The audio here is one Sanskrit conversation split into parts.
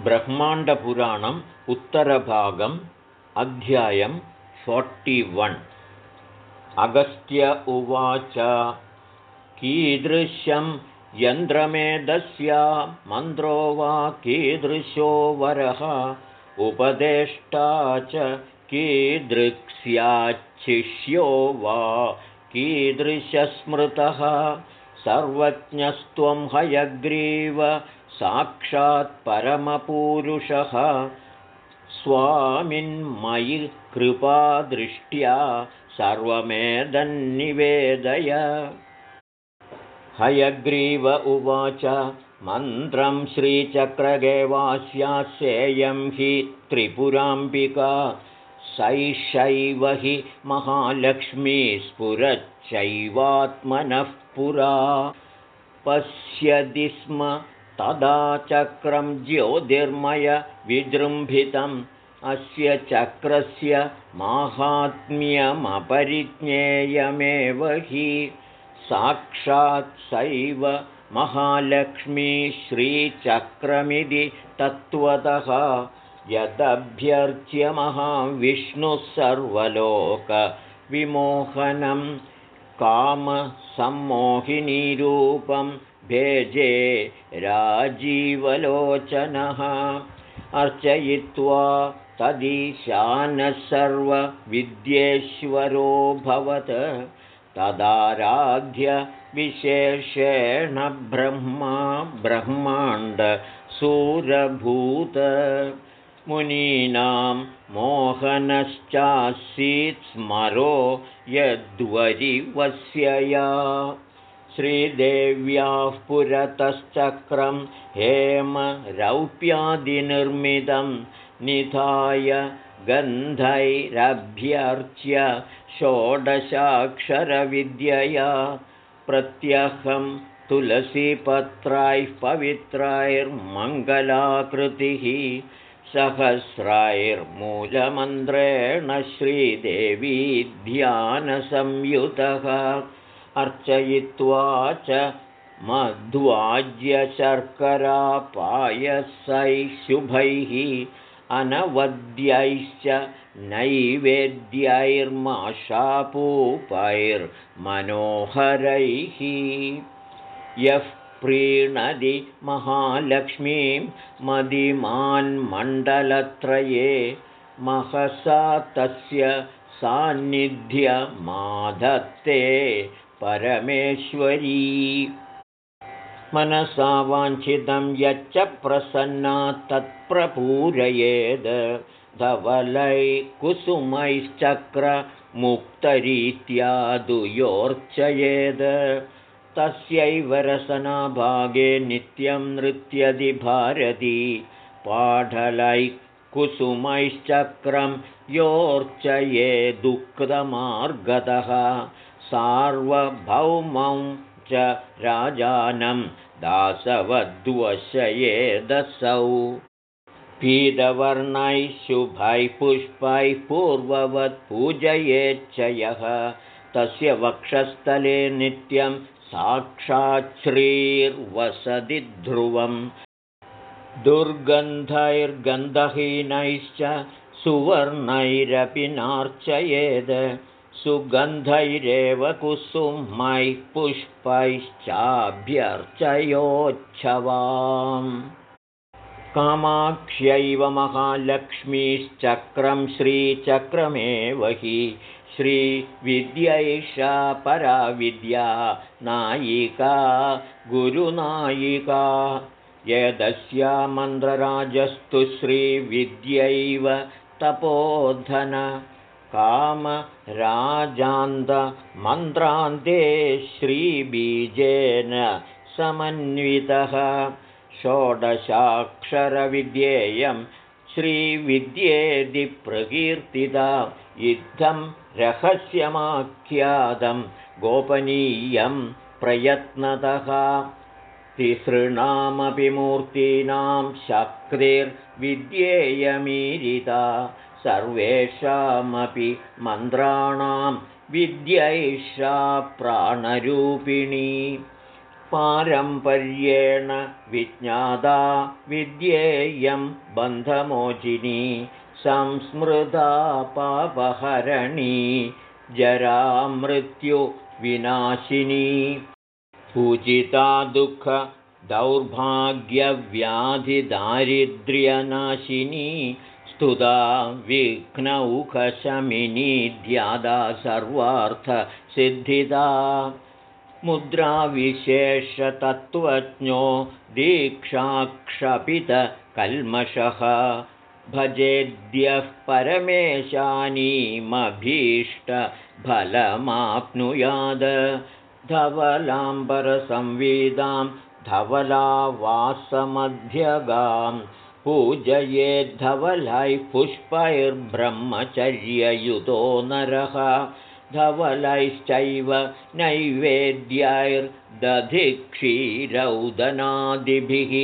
ब्रह्माण्डपुराणम् उत्तरभागम् अध्यायं वन्। अगस्त्य उवाच कीदृशं यन्द्रमेधस्या मन्द्रो वा कीदृशो वरः? उपदेष्टा च कीदृक्स्याच्छिष्यो वा कीदृशस्मृतः? सर्वज्ञस्त्वं हयग्रीव साक्षात् परमपूरुषः। स्वामिन्मयि कृपादृष्ट्या सर्वमेदन्निवेदय हयग्रीव उवाच मन्त्रं श्रीचक्रगेवास्यास्येयं हि त्रिपुराम्बिका। सैषैव हि महालक्ष्मी स्फुरच्चैवात्मनः पुरा। पश्यति स्म तदा चक्रं ज्योतिर्मयविजृम्भितम् अस्य चक्रस्य माहात्म्यमपरिज्ञेयमेव हि। साक्षात् सैव महालक्ष्मी श्रीचक्रमिति तत्त्वतः। यदभ्यर्च्य महाविष्णुः सर्वलोकविमोहनं। कामसम्मोहिनीरूपं भेजे राजीवलोचनः। अर्चयित्वा तदीशानः सर्वविद्येश्वरोऽभवत् तदाराध्य विशेषेण ब्रह्मा ब्रह्माण्डसूरभूत मुनीनां मोहनश्चासीत् स्मरो यद्वरिवस्यया श्रीदेव्याः पुरतश्चक्रं हेमरौप्यादिनिर्मितं निधाय गन्धैरभ्यर्च्य षोडशाक्षरविद्यया प्रत्यहं तुलसीपत्रैः पवित्रैर्मङ्गलाकृतिः सहस्रैर्मूलमन्त्रेण श्रीदेवी ध्यानसंयुतः अर्चयित्वा च मध्वाज्यशर्करापायसैः शुभैः अनवद्यैश्च नैवेद्यैर्माशापूपैर्मनोहरैः यः प्रीणदि महालक्ष्मीं मदिमान्मण्डलत्रये महसा तस्य सान्निध्यमाधत्ते परमेश्वरी। मनसा वाञ्छितं यच्च प्रसन्ना तत्प्रपूरयेद्। धवलै कुसुमैश्चक्रमुक्तरीत्या दुयोर्चयेद्। तस्यैव रसनाभागे नित्यं नृत्यदि भारती। पाढलैः कुसुमैश्चक्रं योऽर्चयेदुक्तमार्गतः सार्वभौमं च राजानं दासवद्वशयेदसौ। पीतवर्णैः शुभैः पुष्पैः पूर्ववत् पूजयेच्छयः तस्य वक्षस्थले नित्यं साक्षाच्छ्रीर्वसति ध्रुवम्। दुर्गन्धैर्गन्धहीनैश्च सुवर्णैरपि नार्चयेद् सुगन्धैरेव कुसुमैः पुष्पैश्चाभ्यर्चयोच्छवाम्। कामाक्ष्यैव महालक्ष्मीश्चक्रं श्रीचक्रमेव हि श्रीविद्यैषा पराविद्या नायिका गुरुनायिका। यदस्या मन्द्रराजस्तु श्रीविद्यैव तपोधन कामराजान्तमन्त्रान्ते श्रीबीजेन समन्वितः षोडशाक्षरविद्येयं श्रीविद्येदि प्रकीर्तिता इत्थं रहस्यमाख्यातं गोपनीयं प्रयत्नतः तिसृणामपि मूर्तीनां शक्तिर्विद्येयमीरिता। सर्वेषामपि मन्त्राणां विद्यैषा प्राणरूपिणी। पारम्पर्येण विज्ञाता विद्येयं बन्धमोचिनी संस्मृता पापहरणी जरामृत्युविनाशिनी पूजिता दुःखदौर्भाग्यव्याधिदारिद्र्यनाशिनी स्तुता विघ्नौखशमिनी ध्यादा सर्वार्थसिद्धिदा मुद्राविशेषतत्त्वज्ञो दीक्षाक्षपितकल्मषः भजेद्यः परमेशानीमभीष्टफलमाप्नुयाद धवलाम्बरसंविदां धवलावासमध्यगां पूजयेद्धवलैः पुष्पैर्ब्रह्मचर्ययुतो नरः। धवलैश्चैव नैवेद्यैर्दधिक्षीरौदनादिभिः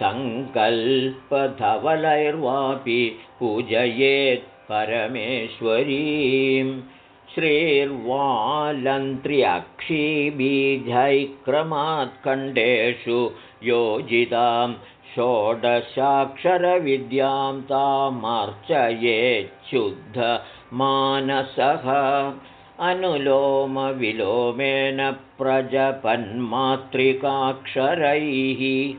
सङ्कल्पधवलैर्वापि पूजयेत् परमेश्वरीं श्रीर्वालन्त्र्यक्षीबीजैक्रमात्खण्डेषु योजितां षोडशाक्षरविद्यां तामर्चयेच्छुद्धमानसः। अनुलोमविलोमेन प्रजपन्मातृकाक्षरैः।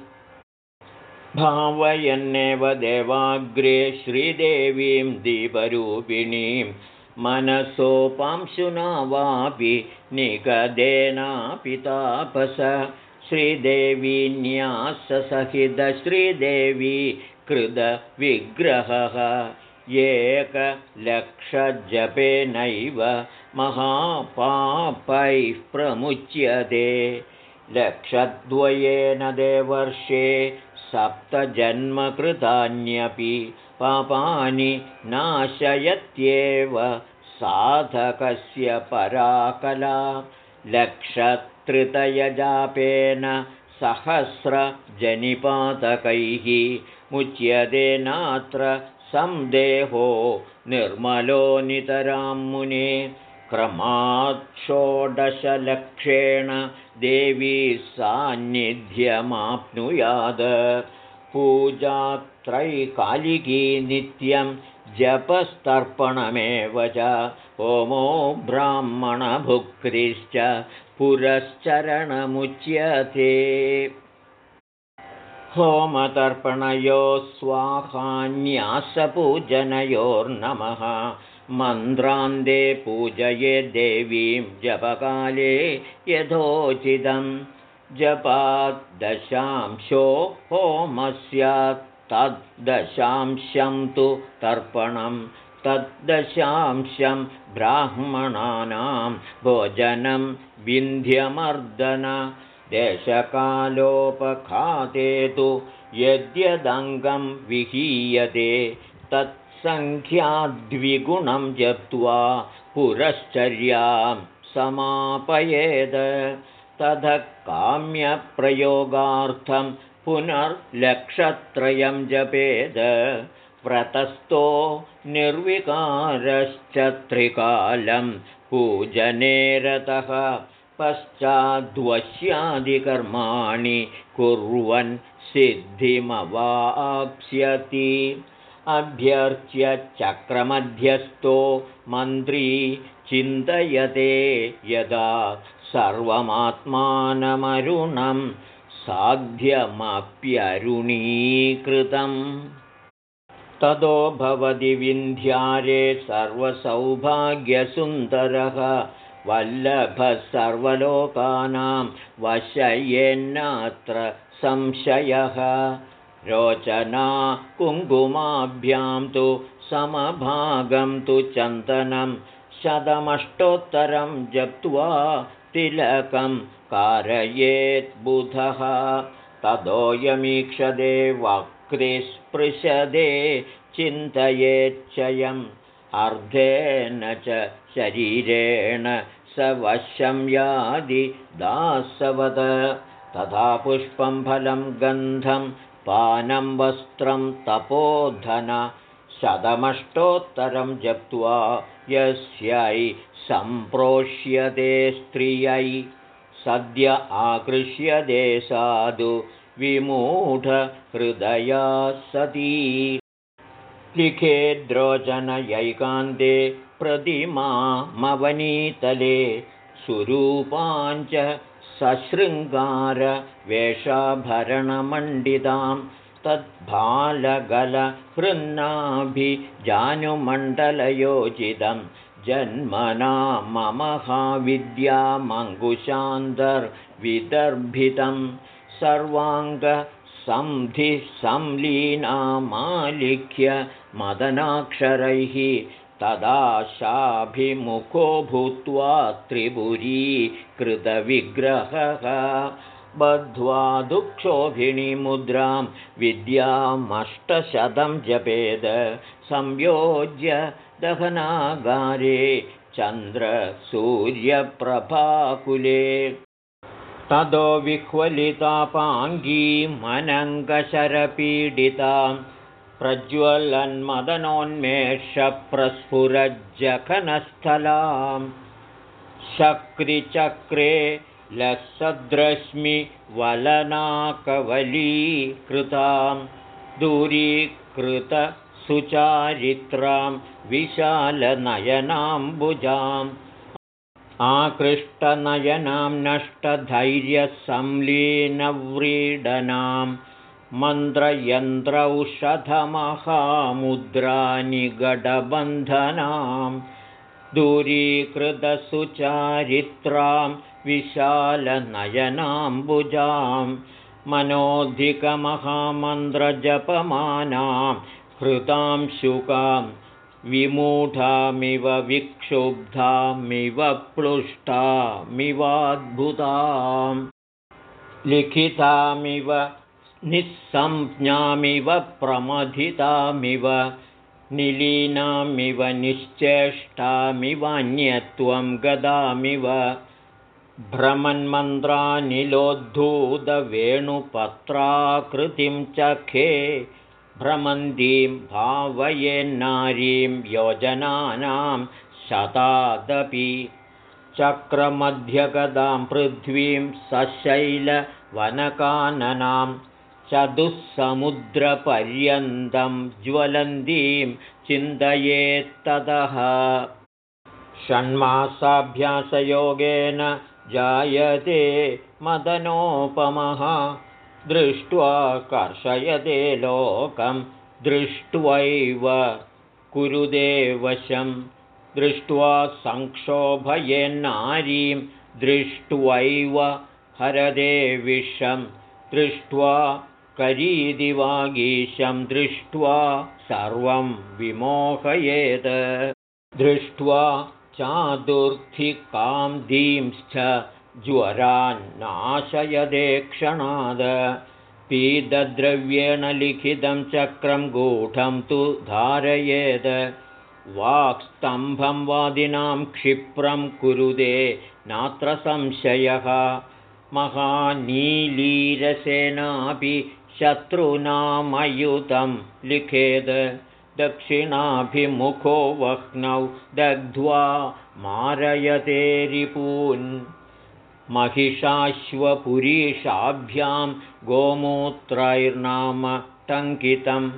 भावयन्नेव देवाग्रे श्रीदेवीं दीपरूपिणीं मनसोपांशुना वापि निगदेनापि तापस। श्रीदेवीन्याससहितश्रीदेवी कृतविग्रहः। एकलक्षजपेनैव महापापैः प्रमुच्यते। लक्षद्वयेन देवर्षे सप्तजन्मकृतान्यपि पापानि नाशयत्येव साधकस्य पराकला। लक्षत्रितयजापेन सहस्रजनिपातकैः मुच्यते नात्र संदेहो निर्मलो नितरां मुने। षोडशलक्षेण देवी सान्निध्यमाप्नुयाद पूजात्रैकालिकी नित्यं जपस्तर्पणमेव च। ओमो ब्राह्मणभुक्तिश्च पुरश्चरणमुच्यते होमतर्पणयोः स्वाहान्यासपूजनयोर्नमः। मन्त्रान्ते पूजये देवीं जपकाले यथोचितं जपाद्दशांशो होमस्यात् तद्दशांशं तु तर्पणं तद्दशांशं ब्राह्मणानां भोजनं विन्ध्यमर्दन देशकालोपखाते तु यद्यदङ्गं विहीयते तत् सङ्ख्याद्विगुणं जप्त्वा पुरश्चर्यां समापयेद ततः काम्यप्रयोगार्थं पुनर्लक्षत्रयं जपेद। व्रतस्थो निर्विकारश्च त्रिकालं पूजनेरतः पश्चाद्वश्यादिकर्माणि कुर्वन् सिद्धिमवाप्स्यति। अभ्यर्च्य चक्रमध्यस्थो मन्त्री चिन्तयते यदा सर्वमात्मानमरुणं साध्यमप्यरुणीकृतम्। ततो भवति विन्ध्यारे सर्वसौभाग्यसुन्दरः वल्लभः सर्वलोकानां वशयेन्नात्र संशयः। रोचना कुङ्कुमाभ्यां तु समभागं तु चन्दनं शतमष्टोत्तरं जप्त्वा तिलकं कारयेद्बुधः ततोऽयमीक्षदे वक्तिस्पृशदे चिन्तयेच्छयम् अर्धेन च शरीरेण स वशं यादि दासवद। तथा पुष्पं फलं गन्धं पानं वस्त्रं तपोधन। शतमष्टोत्तरं जप्त्वा यस्यै सम्प्रोष्यते स्त्रियै सद्य आकृष्यदे साधु विमूढहृदया सती। लिखेद्रोचनयैकान्ते प्रतिमामवनीतले सुरूपाञ्च सशृङ्गारवेषाभरणमण्डितां तद्भालगलहृन्नाभिजानुमण्डलयोजितं जन्मना ममहाविद्यामङ्कुशान्तर्विदर्भितं सर्वाङ्गसंधिसंलीनामालिख्य मदनाक्षरैः तदाशाभिमुखो भूत्वा त्रिपुरी कृतविग्रहः बद्ध्वा दुःक्षोभिणीमुद्रां विद्यामष्टशतं जपेद संयोज्य दहनागारे चन्द्रसूर्यप्रभाकुले। ततो विह्वलितापाङ्गीमनङ्गशरपीडिताम् प्रज्वलन्मदनोन्मेषप्रस्फुरज्जखनस्थलां शक्रिचक्रे लसद्रश्मिवलनाकवलीकृतां दूरीकृतसुचारित्रां विशालनयनाम्बुजाम्। आकृष्टनयनां नष्टधैर्यसंलीनव्रीडनाम् मन्त्रयन्त्रौषधमहामुद्रानिगडबन्धनां दूरीकृतसुचारित्रां विशालनयनाम्बुजां मनोधिकमहामन्त्रजपमानां हृतां शुकां विमूढामिव विक्षुब्धामिव प्लुष्टामिवाद्भुतां लिखितामिव निःसंज्ञामिव प्रमथितामिव निलीनामिव निश्चेष्टामिवान्यत्वं गदामिव भ्रमन्मन्त्रानिलोद्धूतवेणुपत्राकृतिं चखे भ्रमन्तीं भावयेन्नारीं योजनानां शतादपि चक्रमध्यगदां पृथ्वीं सशैलवनकाननां चतुःसमुद्रपर्यन्तं ज्वलन्तीं चिन्तयेत्ततः षण्मासाभ्यासयोगेन जायते मदनोपमः दृष्ट्वा कर्षयते लोकं दृष्ट्वैव कुरुदेवशं दृष्ट्वा संक्षोभयेन्नारीं दृष्ट्वैव हरदे विषं दृष्ट्वा करीदिवागीशं दृष्ट्वा सर्वं विमोहयेत् दृष्ट्वा चादुर्थिकां दींश्च ज्वरान्नाशयदे क्षणाद। पीतद्रव्येण लिखितं चक्रं गूढं तु धारयेत् वाक्स्तम्भं वादिनां क्षिप्रं कुरुदे नात्र संशयः। महानीलीरसेनापि शत्रूणामयुतं लिखेद् दक्षिणाभिमुखो वह्नौ दग्ध्वा मारयते रिपून् महिषाश्वपुरीषाभ्यां गोमूत्रैर्नाम टङ्कितम्।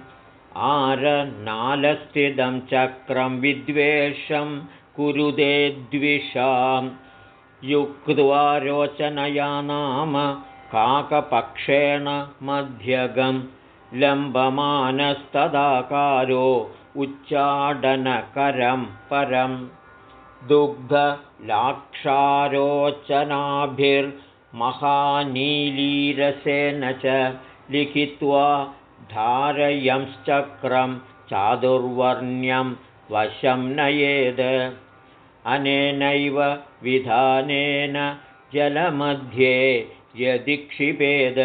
आरनालस्थितं चक्रं विद्वेषं कुरुदे द्विषां युक्त्वा रोचनया नाम काकपक्षेण मध्यगं लम्बमानस्तदाकारो उच्चाडनकरं परं दुग्धलाक्षारोचनाभिर्महानीलीरसेन च लिखित्वा धारयंश्चक्रं चादुर्वर्ण्यं वशं नयेद्। अनेनैव विधानेन जलमध्ये यदिक्षिपेद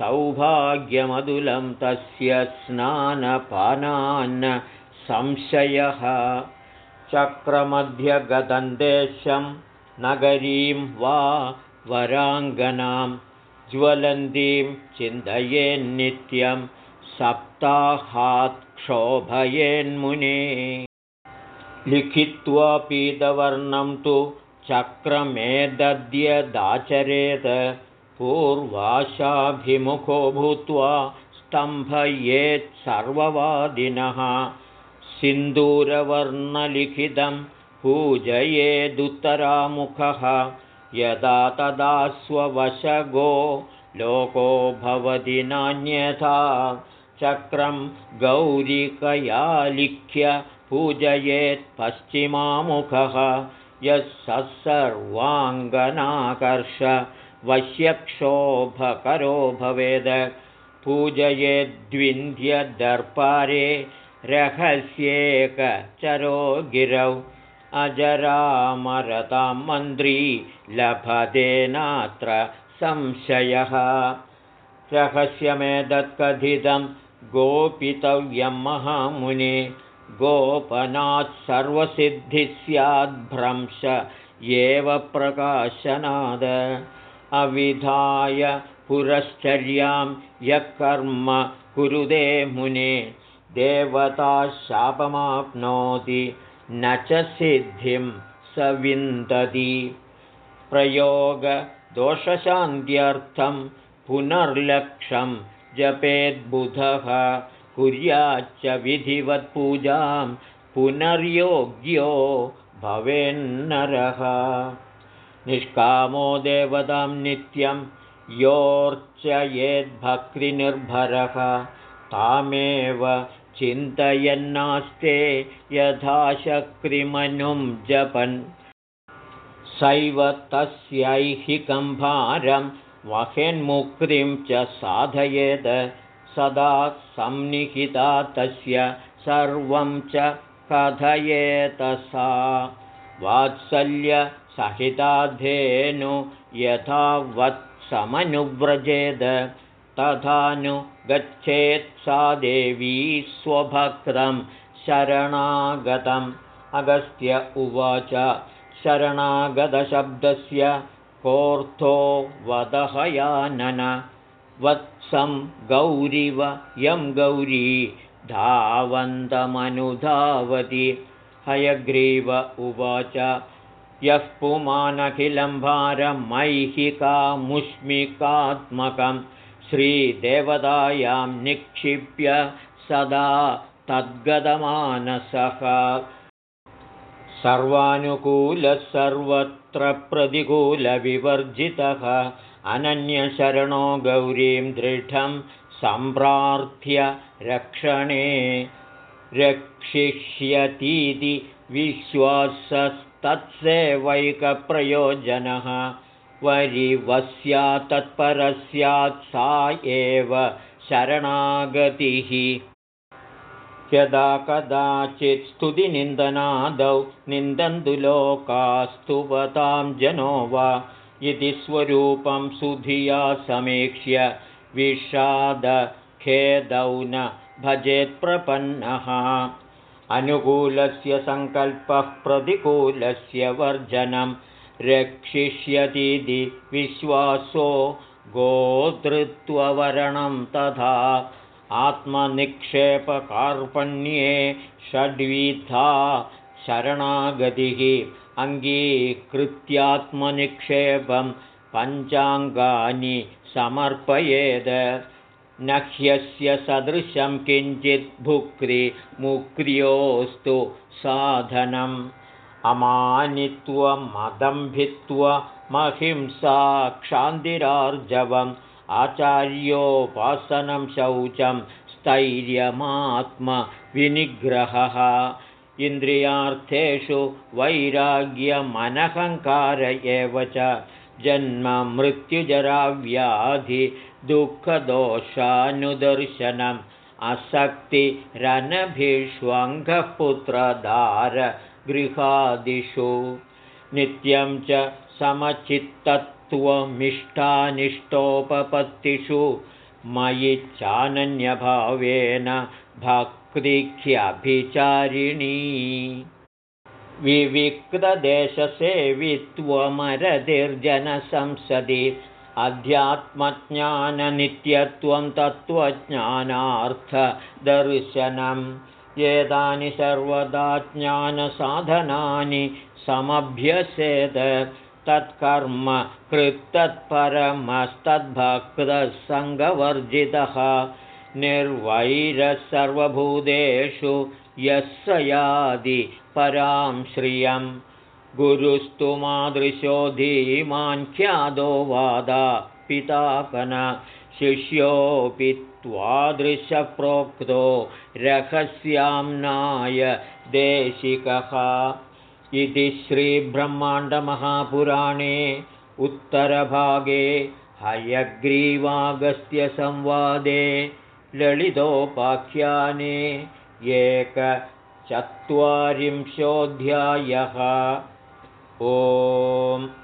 सौभाग्यमधुलं तस्य स्नानपानान्न संशयः। देशं नगरीं वा वराङ्गनां ज्वलन्तीं चिन्तयेन्नित्यं सप्ताहात् क्षोभयेन्मुने लिखित्वा पीतवर्णं तु चक्रमेदद्यदाचरेत् पूर्वाशाभिमुखो भूत्वा स्तम्भयेत्सर्ववादिनः सिन्दूरवर्णलिखितं पूजयेदुत्तरामुखः यदा तदा स्ववशगो लोको भवति नान्यथा चक्रं गौरिकया लिख्य पूजयेत् पश्चिमामुखः यः सर्वाङ्गनाकर्ष वश्यक्षोभकरो भवेद। पूजयेद्विन्ध्यदर्पारे रहस्येकचरो गिरौ। अजरामरतां मन्त्री लभतेनात्र संशयः। रहस्यमेतत्कथितं गोपितव्यं महामुने। गोपनात् सर्वसिद्धिः स्याद्भ्रंश एव प्रकाशनाद अविधाय पुरश्चर्यां यः कर्म कुरुदे मुने। देवताशापमाप्नोति न च सिद्धिं स विन्दति प्रयोगदोषशान्त्यर्थं पुनर्लक्षं जपेद्बुधः कुर्याच्च विधिवत्पूजां पुनर्योग्यो भवेन्नरः निष्कामो देवतां नित्यं योऽर्चयेद्भक्तिनिर्भरः तामेव चिन्तयन्नास्ते यथाशक्तिमनुं जपन्। सैव तस्यैहिकं भारं वहेन्मुक्तिं च साधयेत् सदा संनिहिता तस्य सर्वं च कथयेत सा वात्सल्यसहिताधेनु यथा वत्समनुव्रजेद तथानु गच्छेत् सा देवी स्वभक्तं शरणागतम्। अगस्त्य उवाच। शरणागतशब्दस्य कोऽर्थो वदहयानन। वत्सं गौरिव यं गौरी धावन्तमनुधावति हयग्रीव उवाच। यः पुमानखिलं भारमैहिकामुष्मिकात्मकं श्रीदेवतायां निक्षिप्य सदा तद्गतमानसः। सर्वानुकूलः सर्वत्र प्रतिकूलविवर्जितः। अनन्यशरणो गौरीं दृढं सम्प्रार्थ्य रक्षणे रक्षिष्यतीति विश्वासस्तत्सेवैकप्रयोजनः। वरिवस्या तत्परस्यात् सा एव शरणागतिः। यदा कदाचित् स्तुतिनिन्दनादौ निन्दन्तु लोकास्तुवतां जनो वा। इति स्वरूपं सुधिया समीक्ष्य विषादखेदौ न भजेत्प्रपन्नः अनुकूलस्य सङ्कल्पः प्रतिकूलस्य वर्जनं। रक्षिष्यतीति विश्वासो गोतृत्ववरणं तथा। आत्मनिक्षेपकार्पण्ये षड्विधा शरणागतिः। अङ्गीकृत्यात्मनिक्षेपं पञ्चाङ्गानि समर्पयेद न ह्यस्य सदृशं किञ्चित् भुक्तिमुक्र्योऽस्तु साधनम्। अमानित्वमदम्भित्वमहिंसा क्षान्तिरार्जवम् आचार्योपासनं शौचं स्थैर्यमात्मविनिग्रहः इन्द्रियार्थेषु वैराग्यमनहङ्कार एव च जन्ममृत्युजराव्याधिदुःखदोषानुदर्शनम् असक्तिरनभिष्वङ्गः पुत्रधारगृहादिषु नित्यं च समचित्तत्वमिष्टानिष्टोपपत्तिषु मयि चानन्यभावेन भक्तिख्यभिचारिणी विविक्तदेशसेवित्वमरतिर्जनसंसदि अध्यात्मज्ञाननित्यत्वं तत्त्वज्ञानार्थदर्शनं। एतानि सर्वदा ज्ञानसाधनानि समभ्यसेत् तत्कर्म कृत्तत्परमस्तद्भक्तः सङ्गवर्जितः निर्वैरः सर्वभूतेषु यः स यादि परां श्रियं। गुरुस्तु मादृशो धीमान्ख्यादो वादा पितापन। शिष्योऽपि त्वादृशप्रोक्तो रहस्याम्नाय देशिकः। इति श्रीब्रह्माण्डमहापुराणे उत्तरभागे हयग्रीवागस्त्यसंवादे ललितोपाख्याने एकचत्वारिंशोऽध्यायः। ओम्